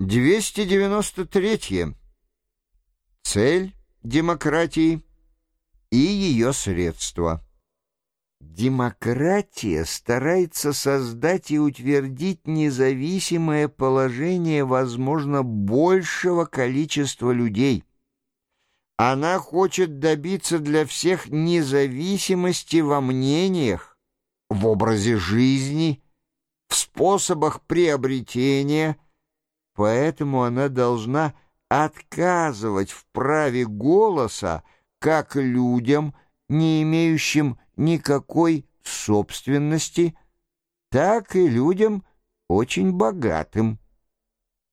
293. Цель демократии и ее средства. Демократия старается создать и утвердить независимое положение, возможно, большего количества людей. Она хочет добиться для всех независимости во мнениях, в образе жизни, в способах приобретения, поэтому она должна отказывать в праве голоса как людям, не имеющим никакой собственности, так и людям очень богатым.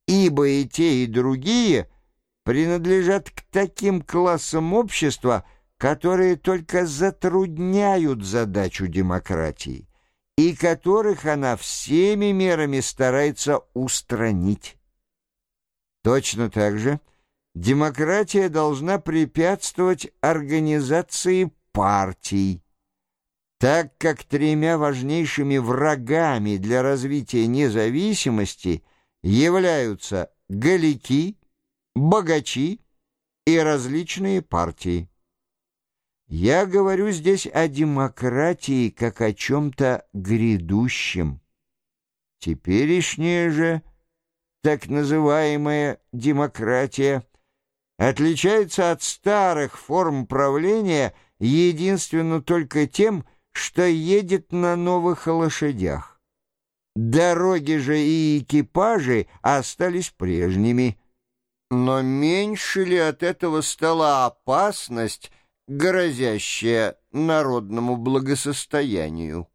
Ибо и те, и другие принадлежат к таким классам общества, которые только затрудняют задачу демократии и которых она всеми мерами старается устранить. Точно так же демократия должна препятствовать организации партий, так как тремя важнейшими врагами для развития независимости являются галики, богачи и различные партии. Я говорю здесь о демократии как о чем-то грядущем. Теперешняя же так называемая демократия отличается от старых форм правления единственно только тем, что едет на новых лошадях. Дороги же и экипажи остались прежними. Но меньше ли от этого стала опасность, грозящая народному благосостоянию?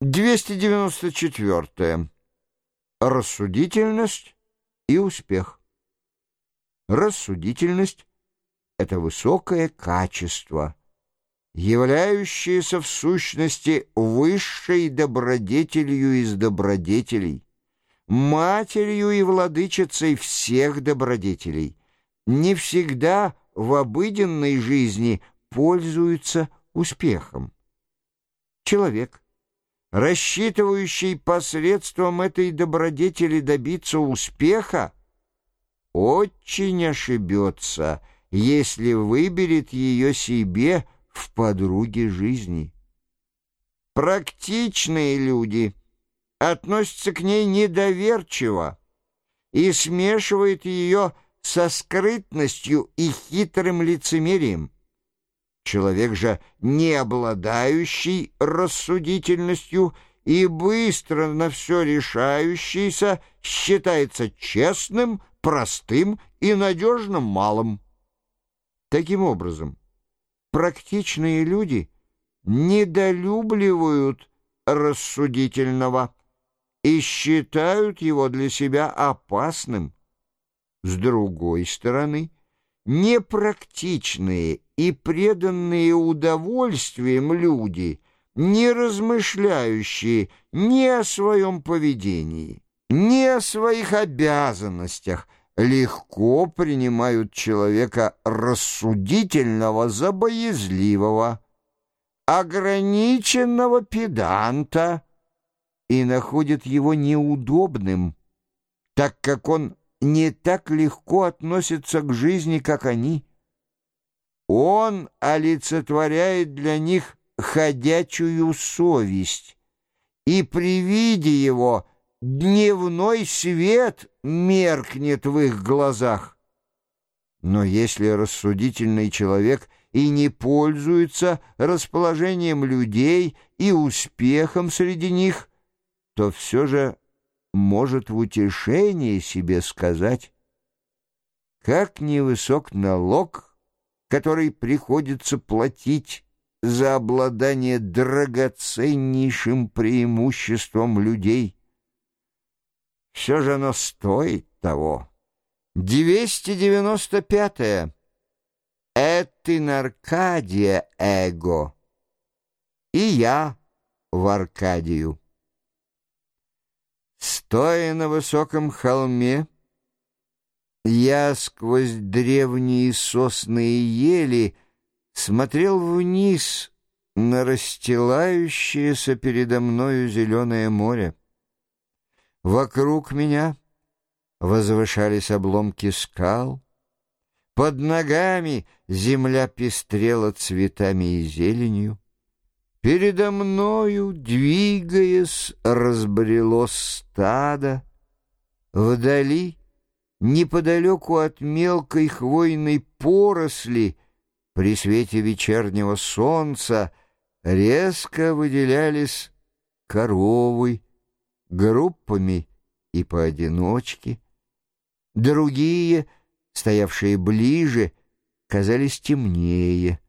294. Рассудительность и успех. Рассудительность — это высокое качество — являющееся в сущности высшей добродетелью из добродетелей, матерью и владычицей всех добродетелей, не всегда в обыденной жизни пользуется успехом. Человек, рассчитывающий посредством этой добродетели добиться успеха, очень ошибется, если выберет ее себе – в подруге жизни. Практичные люди относятся к ней недоверчиво и смешивают ее со скрытностью и хитрым лицемерием. Человек же, не обладающий рассудительностью и быстро на все решающийся, считается честным, простым и надежным малым. Таким образом, практичные люди недолюбливают рассудительного и считают его для себя опасным. С другой стороны, непрактичные и преданные удовольствием люди, не размышляющие ни о своем поведении, ни о своих обязанностях – легко принимают человека рассудительного за боязливого, ограниченного педанта и находят его неудобным, так как он не так легко относится к жизни, как они. Он олицетворяет для них ходячую совесть, и при виде его – дневной свет меркнет в их глазах. Но если рассудительный человек и не пользуется расположением людей и успехом среди них, то все же может в утешение себе сказать, как невысок налог, который приходится платить за обладание драгоценнейшим преимуществом людей. Все же оно стоит того. 295-е. Этин Аркадия эго. И я в Аркадию. Стоя на высоком холме, я сквозь древние сосны и ели смотрел вниз на расстилающееся передо мною зеленое море. Вокруг меня возвышались обломки скал. Под ногами земля пестрела цветами и зеленью. Передо мною, двигаясь, разбрело стадо. Вдали, неподалеку от мелкой хвойной поросли, при свете вечернего солнца резко выделялись коровы группами и поодиночке. Другие, стоявшие ближе, казались темнее.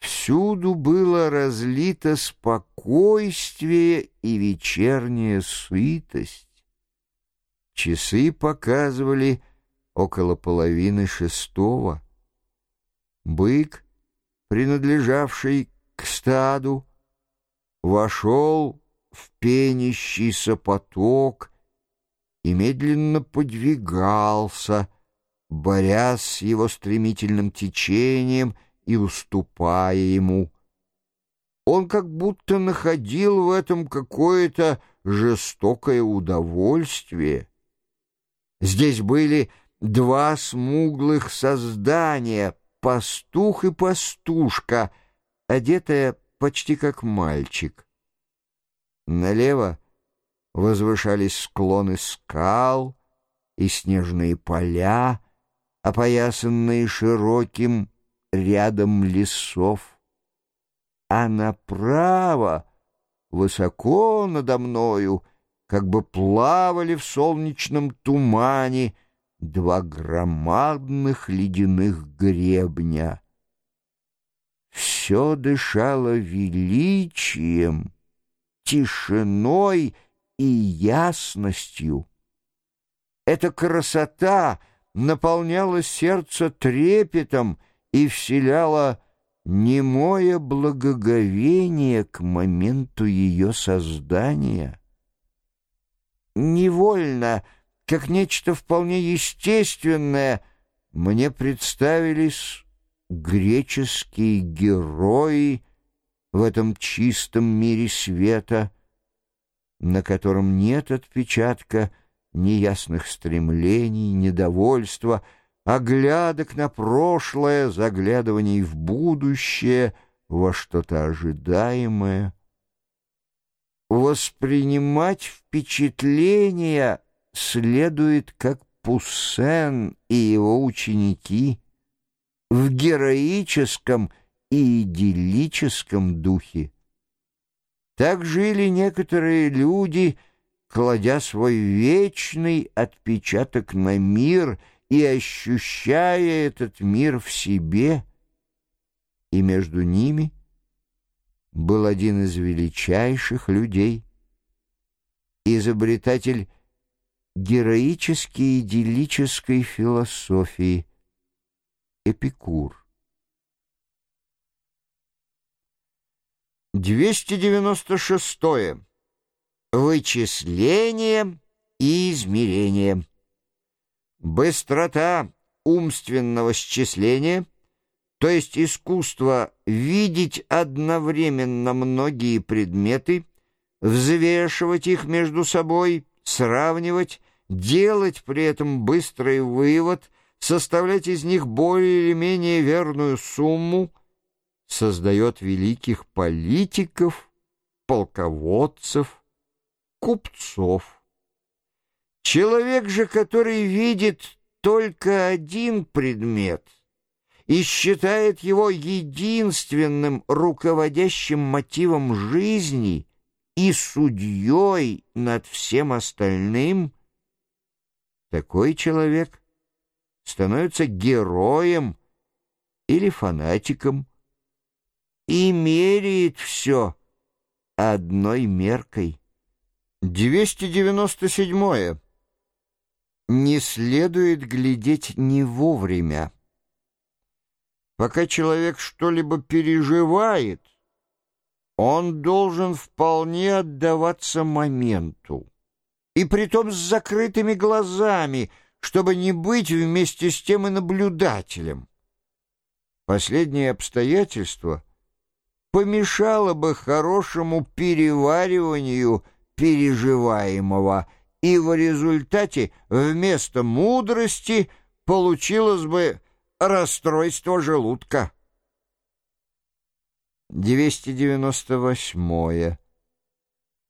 Всюду было разлито спокойствие и вечерняя сытость. Часы показывали около половины шестого. Бык, принадлежавший к стаду, вошел в пенящийся поток и медленно подвигался, борясь с его стремительным течением — и уступая ему. Он как будто находил в этом какое-то жестокое удовольствие. Здесь были два смуглых создания, пастух и пастушка, одетая почти как мальчик. Налево возвышались склоны скал и снежные поля, опоясанные широким рядом лесов, а направо, высоко надо мною, как бы плавали в солнечном тумане два громадных ледяных гребня. Все дышало величием, тишиной и ясностью. Эта красота наполняла сердце трепетом — и вселяла немое благоговение к моменту ее создания. Невольно, как нечто вполне естественное, мне представились греческие герои в этом чистом мире света, на котором нет отпечатка неясных стремлений, недовольства — оглядок на прошлое, заглядываний в будущее, во что-то ожидаемое. Воспринимать впечатления следует как Пуссен и его ученики в героическом и идиллическом духе. Так жили некоторые люди, кладя свой вечный отпечаток на мир — и ощущая этот мир в себе, и между ними был один из величайших людей, изобретатель героической идиллической философии Эпикур. 296. Вычисление и измерение. Быстрота умственного счисления, то есть искусство видеть одновременно многие предметы, взвешивать их между собой, сравнивать, делать при этом быстрый вывод, составлять из них более или менее верную сумму, создает великих политиков, полководцев, купцов. Человек же, который видит только один предмет и считает его единственным руководящим мотивом жизни и судьей над всем остальным, такой человек становится героем или фанатиком и меряет все одной меркой. 297 не следует глядеть не вовремя. Пока человек что-либо переживает, он должен вполне отдаваться моменту. И притом с закрытыми глазами, чтобы не быть вместе с тем и наблюдателем. Последнее обстоятельство помешало бы хорошему перевариванию переживаемого и в результате вместо мудрости получилось бы расстройство желудка. 298.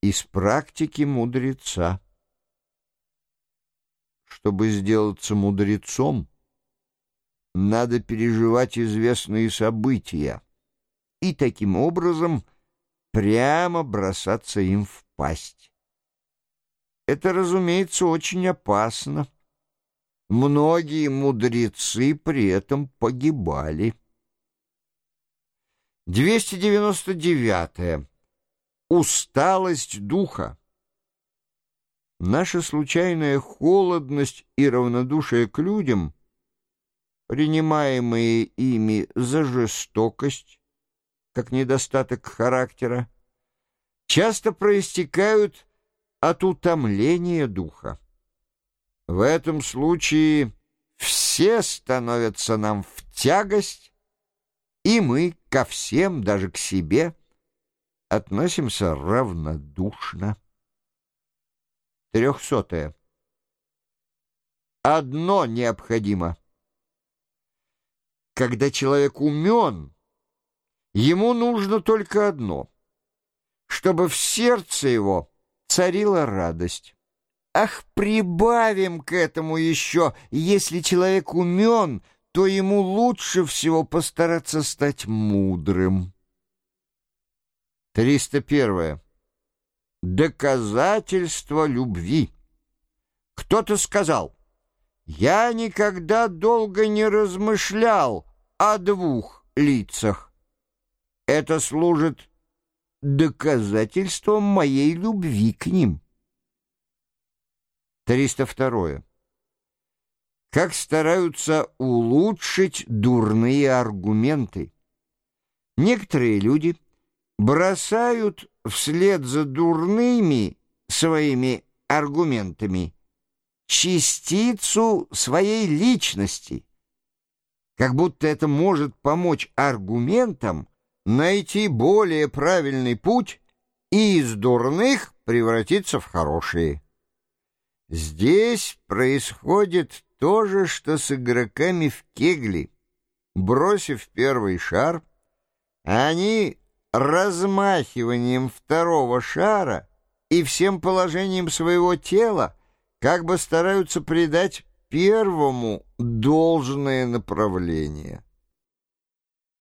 Из практики мудреца. Чтобы сделаться мудрецом, надо переживать известные события и таким образом прямо бросаться им в пасть. Это, разумеется, очень опасно. Многие мудрецы при этом погибали. 299. -е. Усталость духа. Наша случайная холодность и равнодушие к людям, принимаемые ими за жестокость, как недостаток характера, часто проистекают от утомления духа. В этом случае все становятся нам в тягость, и мы ко всем, даже к себе, относимся равнодушно. Трехсотое. Одно необходимо. Когда человек умен, ему нужно только одно — чтобы в сердце его царила радость. Ах, прибавим к этому еще, если человек умен — то ему лучше всего постараться стать мудрым. 301. Доказательство любви. Кто-то сказал, «Я никогда долго не размышлял о двух лицах. Это служит доказательством моей любви к ним». 302 как стараются улучшить дурные аргументы. Некоторые люди бросают вслед за дурными своими аргументами частицу своей личности, как будто это может помочь аргументам найти более правильный путь и из дурных превратиться в хорошие. Здесь происходит то же, что с игроками в кегли. Бросив первый шар, они размахиванием второго шара и всем положением своего тела как бы стараются придать первому должное направление.